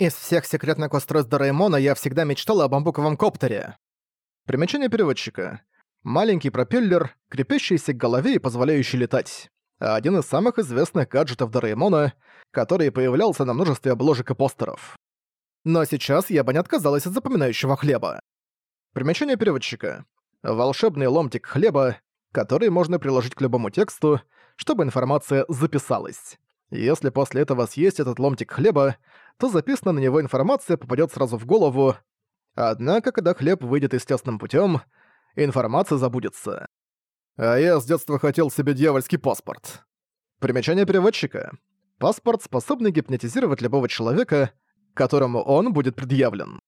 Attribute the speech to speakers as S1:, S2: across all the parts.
S1: Из всех секретных устройств Дораэмона я всегда мечтала о бамбуковом коптере. Примечание переводчика. Маленький пропеллер, крепящийся к голове и позволяющий летать. Один из самых известных гаджетов Дораэмона, который появлялся на множестве обложек и постеров. Но сейчас я бы не отказалась от запоминающего хлеба. Примечание переводчика. Волшебный ломтик хлеба, который можно приложить к любому тексту, чтобы информация записалась. Если после этого съесть этот ломтик хлеба, то записанная на него информация попадет сразу в голову. Однако, когда хлеб выйдет естественным путем, информация забудется. А я с детства хотел себе дьявольский паспорт. Примечание переводчика. Паспорт, способный гипнотизировать любого человека, которому он будет предъявлен.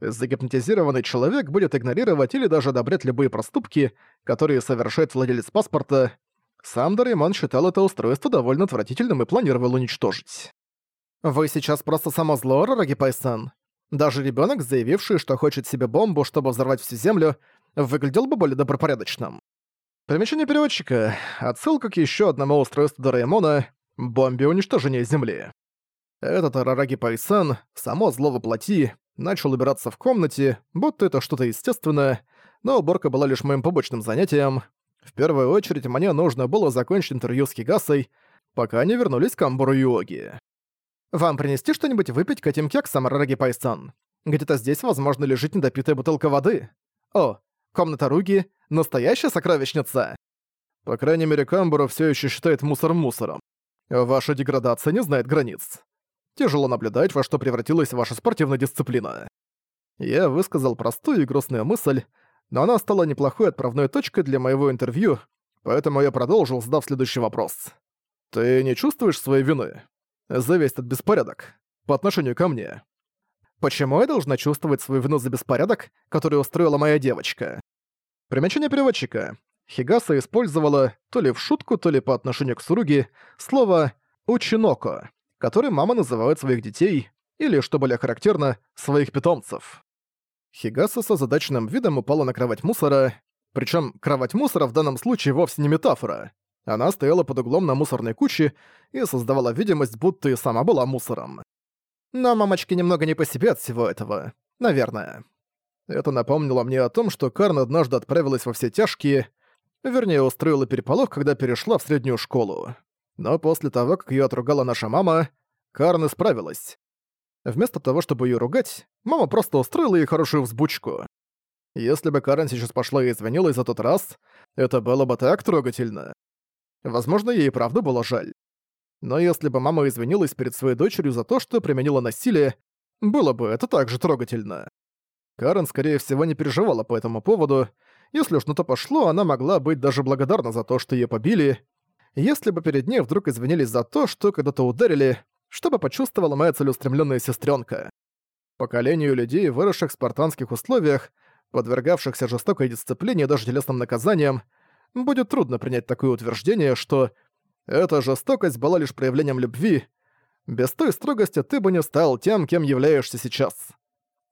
S1: Загипнотизированный человек будет игнорировать или даже одобрять любые проступки, которые совершает владелец паспорта. Сам Дариман считал это устройство довольно отвратительным и планировал уничтожить. Вы сейчас просто само зло, Рораги Пайсан. Даже ребенок, заявивший, что хочет себе бомбу, чтобы взорвать всю землю, выглядел бы более добропорядочным. Примечание переводчика. Отсылка к еще одному устройству Дораэмона — бомбе уничтожения Земли. Этот рараги Пайсан, само зло воплоти, начал убираться в комнате, будто это что-то естественное, но уборка была лишь моим побочным занятием. В первую очередь мне нужно было закончить интервью с Хигасой, пока не вернулись к Амбуру Юоги. Вам принести что-нибудь выпить к этим кексам, Рараги Пайсан? Где-то здесь, возможно, лежит недопитая бутылка воды. О, комната Руги — настоящая сокровищница!» По крайней мере, Камбару все еще считает мусор мусором. Ваша деградация не знает границ. Тяжело наблюдать, во что превратилась ваша спортивная дисциплина. Я высказал простую и грустную мысль, но она стала неплохой отправной точкой для моего интервью, поэтому я продолжил, задав следующий вопрос. «Ты не чувствуешь своей вины?» за от беспорядок по отношению ко мне. Почему я должна чувствовать свою вину за беспорядок, который устроила моя девочка? Примечание переводчика. Хигаса использовала то ли в шутку, то ли по отношению к Суруги слово «учиноко», которое мама называет своих детей, или, что более характерно, своих питомцев. Хигаса со задачным видом упала на кровать мусора, причем кровать мусора в данном случае вовсе не метафора. Она стояла под углом на мусорной куче и создавала видимость, будто и сама была мусором. Но мамочки немного не по себе от всего этого. Наверное. Это напомнило мне о том, что Карн однажды отправилась во все тяжкие, вернее, устроила переполох, когда перешла в среднюю школу. Но после того, как ее отругала наша мама, Карн исправилась. Вместо того, чтобы ее ругать, мама просто устроила ей хорошую взбучку. Если бы Карен сейчас пошла и извинилась за тот раз, это было бы так трогательно. Возможно, ей и правда было жаль. Но если бы мама извинилась перед своей дочерью за то, что применила насилие, было бы это также трогательно. Карен, скорее всего, не переживала по этому поводу. Если уж на то пошло, она могла быть даже благодарна за то, что ее побили. Если бы перед ней вдруг извинились за то, что когда-то ударили, чтобы почувствовала моя целеустремленная сестренка. Поколению людей, выросших в спартанских условиях, подвергавшихся жестокой дисциплине и даже телесным наказаниям, будет трудно принять такое утверждение, что эта жестокость была лишь проявлением любви. Без той строгости ты бы не стал тем, кем являешься сейчас.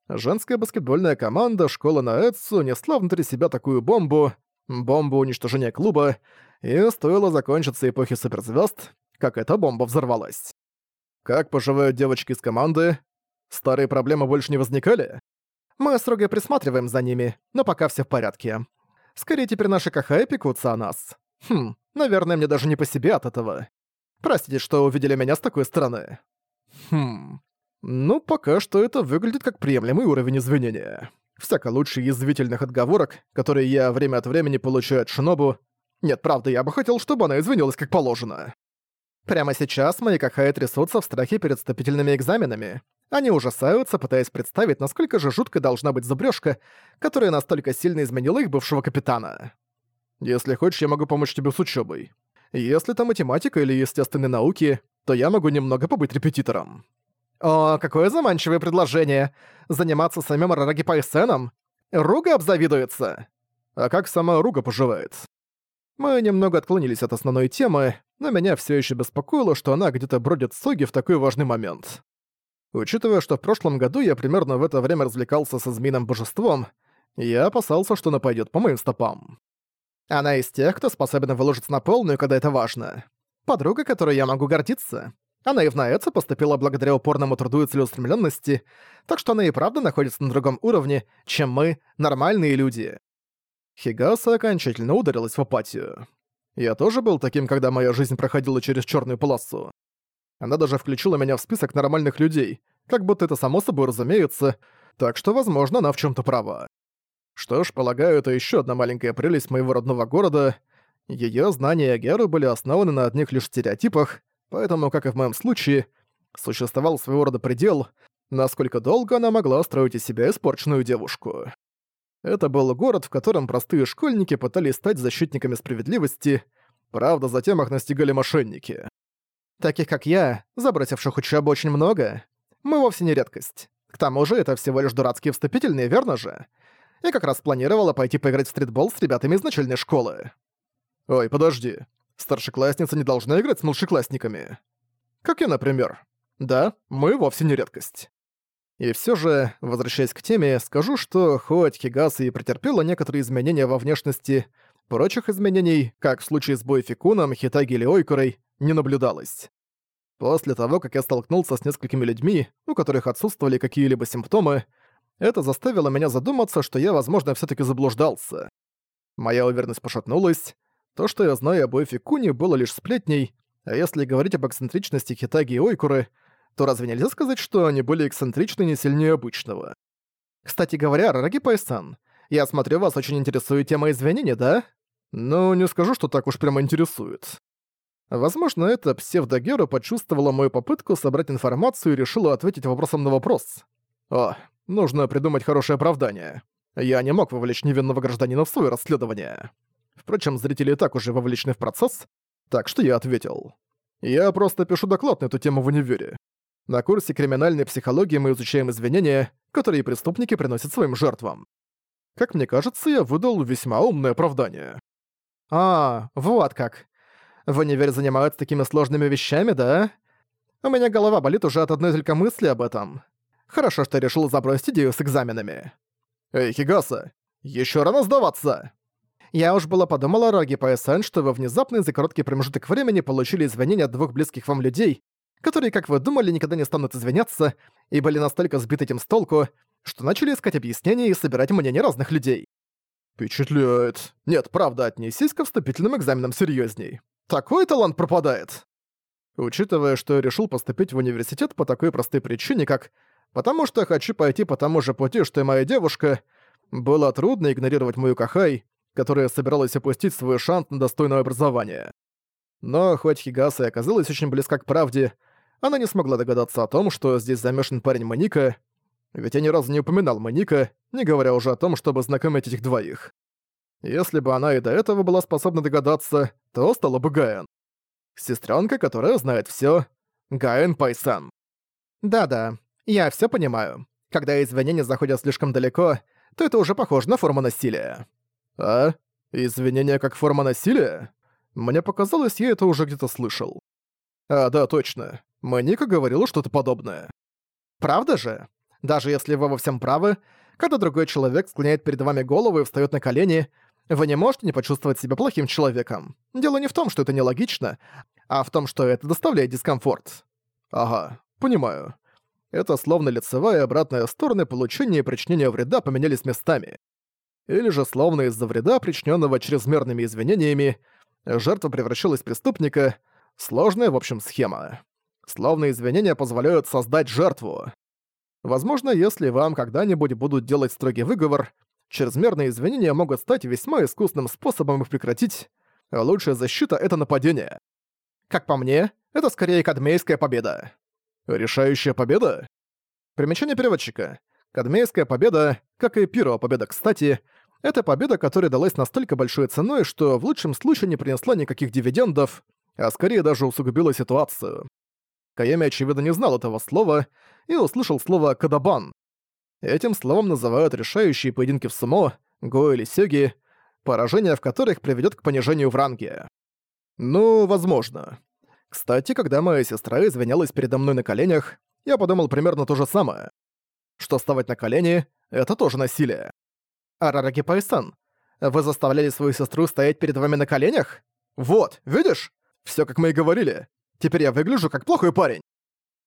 S1: Женская баскетбольная команда школы на Эдсу несла внутри себя такую бомбу, бомбу уничтожения клуба, и стоило закончиться эпохи суперзвезд, как эта бомба взорвалась. Как поживают девочки из команды? Старые проблемы больше не возникали? Мы строго присматриваем за ними, но пока все в порядке. Скорее теперь наши Кахай пекутся о нас. Хм, наверное, мне даже не по себе от этого. Простите, что увидели меня с такой стороны. Хм. Ну, пока что это выглядит как приемлемый уровень извинения. Всяко лучше язвительных отговорок, которые я время от времени получаю от Шинобу. Нет, правда, я бы хотел, чтобы она извинилась как положено. Прямо сейчас мои какая трясутся в страхе перед вступительными экзаменами. Они ужасаются, пытаясь представить, насколько же жуткой должна быть зубрёжка, которая настолько сильно изменила их бывшего капитана. «Если хочешь, я могу помочь тебе с учёбой. Если это математика или естественные науки, то я могу немного побыть репетитором». «О, какое заманчивое предложение! Заниматься самим Рараги Пайсеном? Руга обзавидуется!» «А как сама Руга поживает?» Мы немного отклонились от основной темы, но меня все еще беспокоило, что она где-то бродит с Соги в такой важный момент. Учитывая, что в прошлом году я примерно в это время развлекался со змеиным божеством, я опасался, что она пойдет по моим стопам. Она из тех, кто способен выложиться на полную, когда это важно. Подруга, которой я могу гордиться. Она и в Наэце поступила благодаря упорному труду и целеустремленности, так что она и правда находится на другом уровне, чем мы, нормальные люди. Хигаса окончательно ударилась в апатию. Я тоже был таким, когда моя жизнь проходила через черную полосу. Она даже включила меня в список нормальных людей, как будто это само собой разумеется, так что, возможно, она в чем то права. Что ж, полагаю, это еще одна маленькая прелесть моего родного города. Ее знания о Геру были основаны на одних лишь стереотипах, поэтому, как и в моем случае, существовал своего рода предел, насколько долго она могла строить из себя испорченную девушку. Это был город, в котором простые школьники пытались стать защитниками справедливости, правда, затем их настигали мошенники. Таких, как я, забросивших учебу очень много. Мы вовсе не редкость. К тому же это всего лишь дурацкие вступительные, верно же? Я как раз планировала пойти поиграть в стритбол с ребятами из начальной школы. Ой, подожди. старшеклассница не должна играть с младшеклассниками. Как я, например. Да, мы вовсе не редкость. И все же, возвращаясь к теме, скажу, что хоть Хигаса и претерпела некоторые изменения во внешности, прочих изменений, как в случае с Бойфикуном, Хитаги или Ойкурой, не наблюдалось. После того, как я столкнулся с несколькими людьми, у которых отсутствовали какие-либо симптомы, это заставило меня задуматься, что я, возможно, все таки заблуждался. Моя уверенность пошатнулась. То, что я знаю об Эфекуни, было лишь сплетней, а если говорить об эксцентричности Хитаги и Ойкуры, то разве нельзя сказать, что они были эксцентричны не сильнее обычного? Кстати говоря, Рараги Пайсан, я смотрю, вас очень интересует тема извинений, да? Ну, не скажу, что так уж прямо интересует. Возможно, эта псевдогера почувствовала мою попытку собрать информацию и решила ответить вопросом на вопрос. О, нужно придумать хорошее оправдание. Я не мог вовлечь невинного гражданина в свое расследование. Впрочем, зрители и так уже вовлечены в процесс, так что я ответил. Я просто пишу доклад на эту тему в универе. На курсе криминальной психологии мы изучаем извинения, которые преступники приносят своим жертвам. Как мне кажется, я выдал весьма умное оправдание. А, вот как. В универе занимаются такими сложными вещами, да? У меня голова болит уже от одной только мысли об этом. Хорошо, что решил забросить идею с экзаменами. Эй, Хигаса, еще рано сдаваться! Я уж было подумала, Роги Паэсэн, что вы внезапно за короткий промежуток времени получили извинения от двух близких вам людей, которые, как вы думали, никогда не станут извиняться, и были настолько сбиты этим с толку, что начали искать объяснения и собирать мнения разных людей. Впечатляет. Нет, правда, отнесись ко вступительным экзаменам серьезней. Такой талант пропадает. Учитывая, что я решил поступить в университет по такой простой причине, как «потому что хочу пойти по тому же пути, что и моя девушка», было трудно игнорировать мою Кахай, которая собиралась опустить свой шант на достойное образование. Но хоть Хигаса и оказалась очень близка к правде, она не смогла догадаться о том, что здесь замешан парень Маника, ведь я ни разу не упоминал Маника, не говоря уже о том, чтобы знакомить этих двоих. Если бы она и до этого была способна догадаться, то стала бы Гаэн. Сестренка, которая знает все. Гаэн Пайсан. Да-да, я все понимаю. Когда извинения заходят слишком далеко, то это уже похоже на форму насилия. А? Извинения как форма насилия? Мне показалось, я это уже где-то слышал. А, да, точно. Маника говорила что-то подобное. Правда же? Даже если вы во всем правы, когда другой человек склоняет перед вами голову и встает на колени, вы не можете не почувствовать себя плохим человеком. Дело не в том, что это нелогично, а в том, что это доставляет дискомфорт. Ага, понимаю. Это словно лицевая и обратная стороны получения и причинения вреда поменялись местами. Или же словно из-за вреда, причиненного чрезмерными извинениями, жертва превращалась в преступника. Сложная, в общем, схема. Словно извинения позволяют создать жертву. Возможно, если вам когда-нибудь будут делать строгий выговор, Чрезмерные извинения могут стать весьма искусным способом их прекратить. Лучшая защита — это нападение. Как по мне, это скорее кадмейская победа. Решающая победа? Примечание переводчика. Кадмейская победа, как и Пиро победа, кстати, это победа, которая далась настолько большой ценой, что в лучшем случае не принесла никаких дивидендов, а скорее даже усугубила ситуацию. Каями, очевидно, не знал этого слова и услышал слово «кадабан», Этим словом называют решающие поединки в сумо, го или сёги, поражения в которых приведет к понижению в ранге. Ну, возможно. Кстати, когда моя сестра извинялась передо мной на коленях, я подумал примерно то же самое. Что вставать на колени — это тоже насилие. Арараги Пайсан, вы заставляли свою сестру стоять перед вами на коленях? Вот, видишь? Все как мы и говорили. Теперь я выгляжу как плохой парень.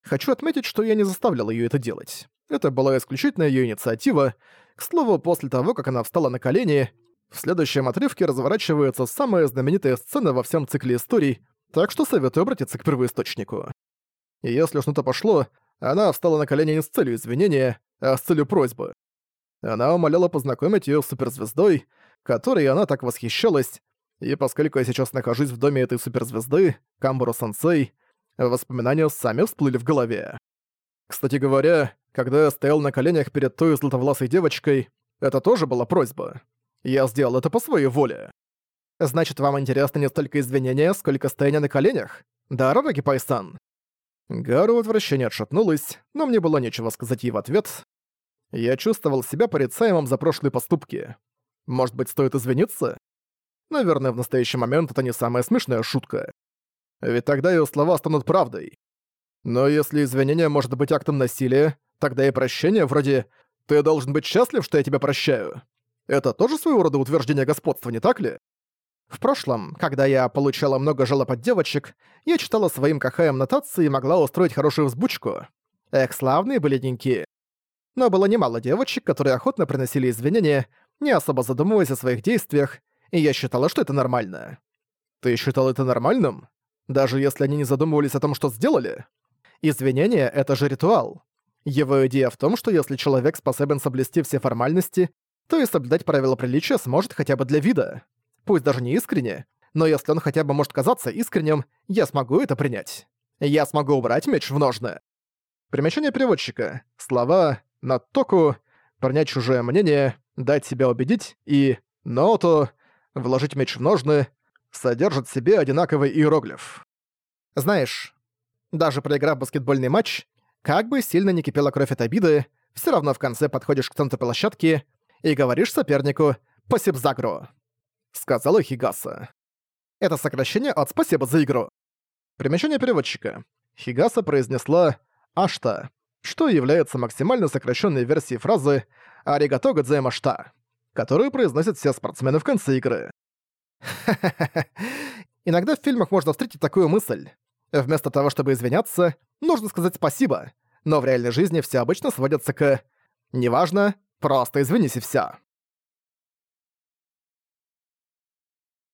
S1: Хочу отметить, что я не заставлял ее это делать. Это была исключительно ее инициатива. К слову, после того, как она встала на колени, в следующем отрывке разворачивается самая знаменитая сцена во всем цикле историй, так что советую обратиться к первоисточнику. И если что-то пошло, она встала на колени не с целью извинения, а с целью просьбы. Она умоляла познакомить ее с суперзвездой, которой она так восхищалась, и поскольку я сейчас нахожусь в доме этой суперзвезды, Камборо-сенсей, Воспоминания сами всплыли в голове. Кстати говоря, когда я стоял на коленях перед той златовласой девочкой, это тоже была просьба. Я сделал это по своей воле. Значит, вам интересно не столько извинения, сколько стояние на коленях? Да, Рараги Пайсан? Гару отвращение отвращении отшатнулась, но мне было нечего сказать ей в ответ. Я чувствовал себя порицаемым за прошлые поступки. Может быть, стоит извиниться? Наверное, в настоящий момент это не самая смешная шутка ведь тогда её слова станут правдой. Но если извинение может быть актом насилия, тогда и прощение вроде «ты должен быть счастлив, что я тебя прощаю». Это тоже своего рода утверждение господства, не так ли? В прошлом, когда я получала много жалоб от девочек, я читала своим кахаем нотации и могла устроить хорошую взбучку. Эх, славные были деньки. Но было немало девочек, которые охотно приносили извинения, не особо задумываясь о своих действиях, и я считала, что это нормально. Ты считал это нормальным? даже если они не задумывались о том, что сделали. Извинение — это же ритуал. Его идея в том, что если человек способен соблюсти все формальности, то и соблюдать правила приличия сможет хотя бы для вида. Пусть даже не искренне, но если он хотя бы может казаться искренним, я смогу это принять. Я смогу убрать меч в ножны. Примечание переводчика. Слова на току, «принять чужое мнение», «дать себя убедить» и «ноото», «вложить меч в ножны», содержит в себе одинаковый иероглиф. Знаешь, даже проиграв баскетбольный матч, как бы сильно не кипела кровь от обиды, все равно в конце подходишь к центру площадки и говоришь сопернику «Спасибо за игру», — сказала Хигаса. Это сокращение от «Спасибо за игру». Примечание переводчика. Хигаса произнесла «Ашта», что является максимально сокращенной версией фразы «Аригато гадзэмашта», которую произносят все спортсмены в конце игры. Иногда в фильмах можно встретить такую мысль. Вместо того, чтобы извиняться, нужно сказать спасибо. Но в реальной жизни все обычно сводятся к «неважно, просто извинись и всё».